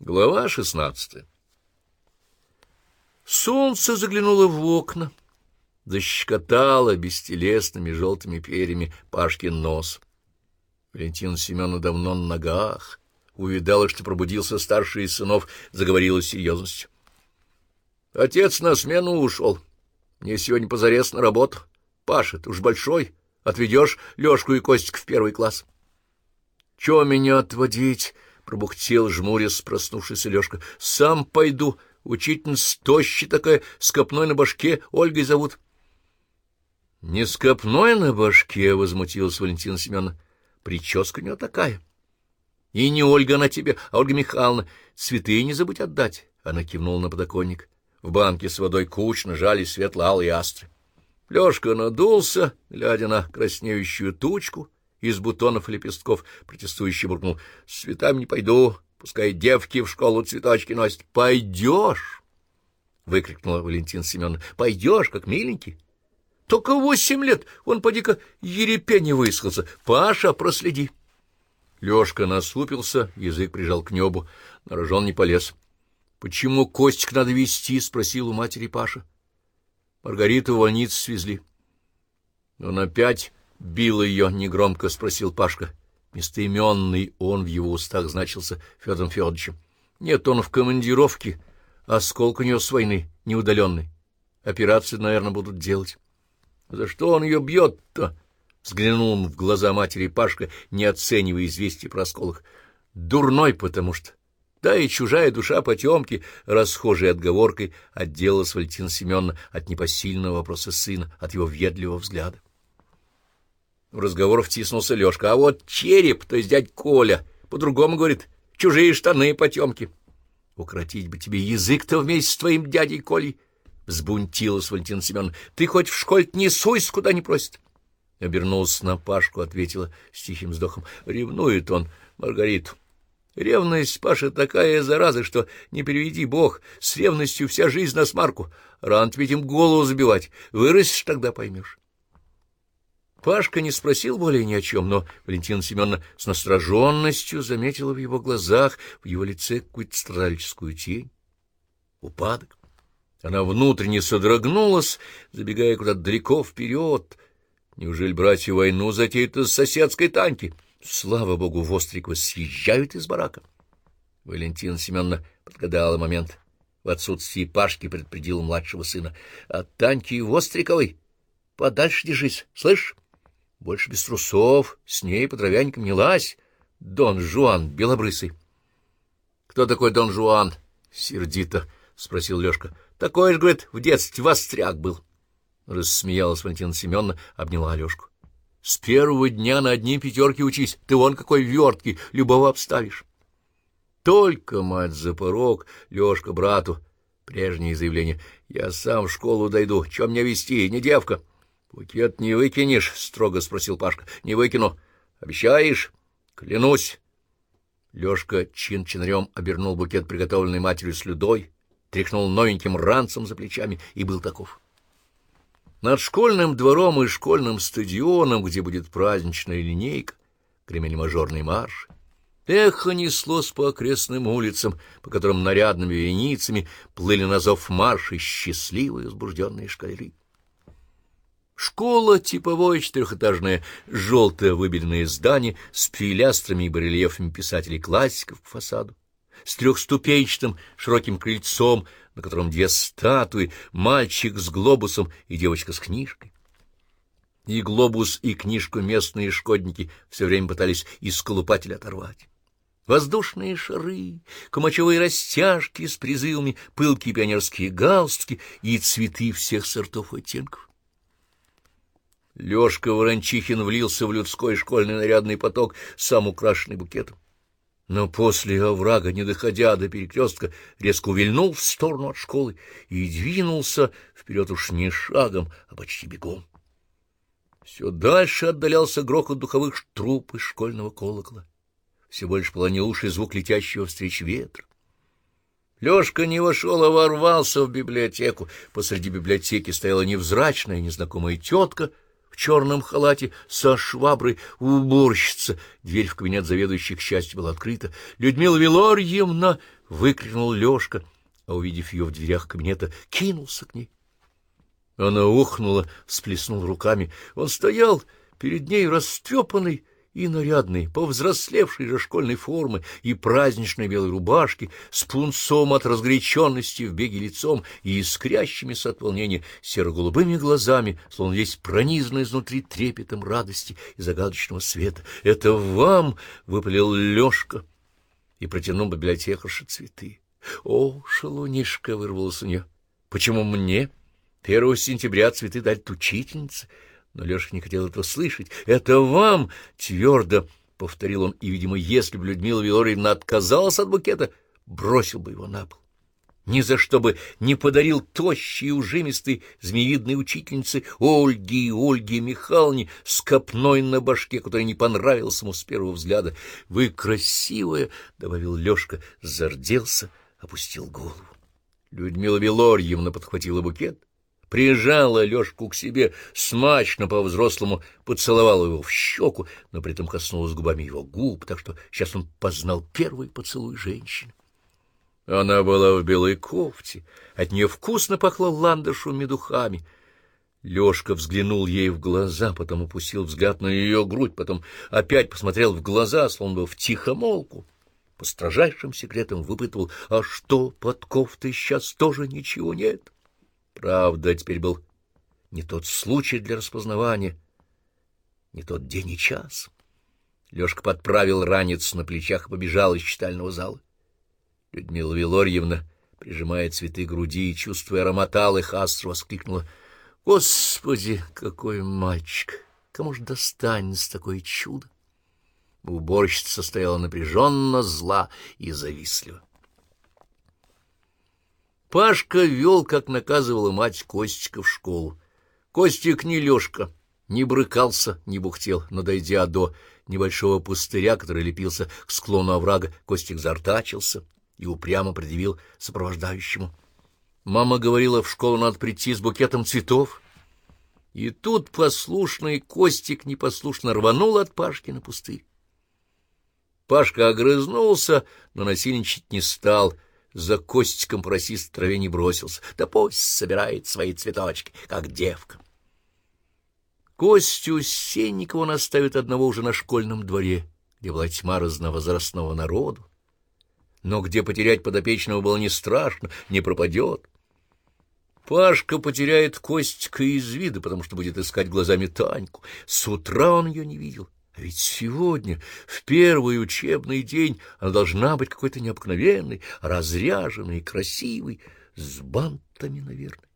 Глава шестнадцатая Солнце заглянуло в окна, защекотало бестелесными желтыми перьями Пашкин нос. Валентина Семеновна давно на ногах, увидала, что пробудился старший из сынов, заговорила с серьезностью. — Отец на смену ушел. Мне сегодня позарез на работу. Паша, ты уж большой, отведешь Лешку и Костик в первый класс. — Чего меня отводить? Пробухтел, жмурясь, проснувшийся Лёшка. — Сам пойду. Учительница тощая такая, с копной на башке, Ольгой зовут. — Не с копной на башке, — возмутилась Валентина Семеновна. — Прическа у нее такая. — И не Ольга она тебе, а Ольга Михайловна. Цветы не забудь отдать. Она кивнула на подоконник. В банке с водой кучно жали светло-алые астры. Лёшка надулся, глядя на краснеющую тучку, из бутонов и лепестков, протестующий буркнул. — С цветами не пойду, пускай девки в школу цветочки носят. — Пойдешь! — выкрикнула Валентина Семеновна. — Пойдешь, как миленький. Только восемь лет, он поди-ка ерепень высказался. Паша, проследи. Лёшка насупился, язык прижал к небу, на рожон не полез. — Почему Костик надо вести? — спросил у матери Паша. Маргариту в больницу свезли. Он опять бил ее? — негромко спросил Пашка. Местоименный он в его устах значился Федором Федоровичем. Нет, он в командировке. Осколк у него с войны, неудаленный. Операцию, наверное, будут делать. За что он ее бьет-то? Взглянул он в глаза матери Пашка, не оценивая известий про осколок. Дурной, потому что. Да и чужая душа потемки, расхожей отговоркой, отделалась Валентина Семеновна от непосильного вопроса сына, от его въедливого взгляда. В разговор втиснулся Лёшка. А вот череп, то есть дядь Коля, по-другому говорит, чужие штаны потемки. Укротить бы тебе язык-то вместе с твоим дядей Колей. Взбунтилась Валентина Семеновна. Ты хоть в школе не суйся, куда не просит. Обернулся на Пашку, ответила с тихим вздохом. Ревнует он Маргариту. Ревность, Паша, такая зараза, что не переведи бог, с ревностью вся жизнь на смарку. Рано ведь им голову забивать. Вырастешь, тогда поймешь. Пашка не спросил более ни о чем, но Валентина Семеновна с настороженностью заметила в его глазах, в его лице какую-то страдальческую тень, упадок. Она внутренне содрогнулась, забегая куда-то далеко вперед. Неужели братья войну затеют из соседской танки? Слава богу, Вострикова съезжают из барака. Валентина Семеновна подгадала момент. В отсутствии Пашки предупредила младшего сына. — От Таньки и Востриковой подальше держись, слышь? Больше без трусов, с ней по травяникам не лазь. Дон Жуан белобрысый. — Кто такой Дон Жуан? — сердито спросил Лёшка. — Такой же, говорит, в детстве востряк был. Рассмеялась Валентина Семеновна, обняла Алёшку. — С первого дня на одни пятерки учись. Ты вон какой верткий, любого обставишь. Только мать за порог, Лёшка брату. Прежнее заявление. Я сам в школу дойду. Чем мне вести? Не девка. —— Букет не выкинешь? — строго спросил Пашка. — Не выкину. — Обещаешь? — Клянусь. Лёшка чин-чинарем обернул букет, приготовленный матерью с людой, тряхнул новеньким ранцем за плечами и был таков. Над школьным двором и школьным стадионом, где будет праздничная линейка, гремели мажорные марши. Эхо неслось по окрестным улицам, по которым нарядными вереницами плыли на зов марши счастливые возбужденные шкалеры. Школа типовое четырехэтажное желтое выбеленное здание с пилястрами и барельефами писателей-классиков по фасаду, с трехступенчатым широким крыльцом, на котором две статуи, мальчик с глобусом и девочка с книжкой. И глобус, и книжку местные шкодники все время пытались из сколупателя оторвать. Воздушные шары, камачевые растяжки с призывами, пылкие пионерские галстуки и цветы всех сортов оттенков. Лёшка Ворончихин влился в людской школьный нарядный поток, сам украшенный букетом. Но после оврага, не доходя до перекрестка, резко увильнул в сторону от школы и двинулся вперед уж не шагом, а почти бегом. Все дальше отдалялся грохот духовых труб из школьного колокола. Все больше полонил уши звук летящего встреч ветра. Лёшка не вошел, а ворвался в библиотеку. Посреди библиотеки стояла невзрачная незнакомая тетка — в черном халате со шваброй уборщица. Дверь в кабинет заведующей, к счастью, была открыта. — Людмила Вилорьевна! — выкрикнул Лёшка, а, увидев ее в дверях кабинета, кинулся к ней. Она ухнула, всплеснула руками. Он стоял перед ней растрепанный и нарядный, повзрослевший же школьной формы и праздничной белой рубашки, с пунцом от разгоряченности в беге лицом и искрящимися от волнения серо-голубыми глазами, словно весь пронизанный изнутри трепетом радости и загадочного света. — Это вам! — выпалил Лёшка и протянул библиотекарше цветы. — О, шалунишка! — вырвалось у нее. — Почему мне? Первого сентября цветы дать учительнице. Но Леша не хотел этого слышать. — Это вам! — твердо повторил он, и, видимо, если бы Людмила Вилорьевна отказалась от букета, бросил бы его на пол. Ни за что бы не подарил тощей ужимистой змеевидной учительнице Ольге и Ольге Михайловне с копной на башке, которая не понравилась ему с первого взгляда. — Вы красивая! — добавил Лешка, зарделся, опустил голову. Людмила Вилорьевна подхватила букет — прижала Лёшку к себе, смачно по-взрослому поцеловала его в щеку, но при этом коснулась губами его губ, так что сейчас он познал первый поцелуй женщины. Она была в белой кофте, от нее вкусно пахло ландышевыми духами. Лёшка взглянул ей в глаза, потом опустил взгляд на ее грудь, потом опять посмотрел в глаза, словно бы в тихомолку. По строжайшим секретам выпытывал, а что, под кофтой сейчас тоже ничего нет? — Правда, теперь был не тот случай для распознавания, не тот день и час. Лёшка подправил ранец на плечах и побежал из читального зала. Людмила Вилорьевна, прижимая цветы груди и чувствуя аромат алых астр, воскликнула. — Господи, какой мальчик! Кому же достанется такое чудо? Уборщица стояла напряженно, зла и завистлива. Пашка вел, как наказывала мать Костика, в школу. Костик не Лёшка, не брыкался, не бухтел, но, дойдя до небольшого пустыря, который лепился к склону оврага, Костик зартачился и упрямо предъявил сопровождающему. Мама говорила, в школу надо прийти с букетом цветов. И тут послушный Костик непослушно рванул от Пашки на пустырь. Пашка огрызнулся, но насильничать не стал — за Костиком просист траве не бросился. Да пусть собирает свои цветочки, как девка. Костю Сенникова он оставит одного уже на школьном дворе, где была тьма разновозрастного народу. Но где потерять подопечного было не страшно, не пропадет. Пашка потеряет Костика из вида, потому что будет искать глазами Таньку. С утра он ее не видел. Ведь сегодня, в первый учебный день, она должна быть какой-то необыкновенной, разряженной, красивой, с бантами, наверное.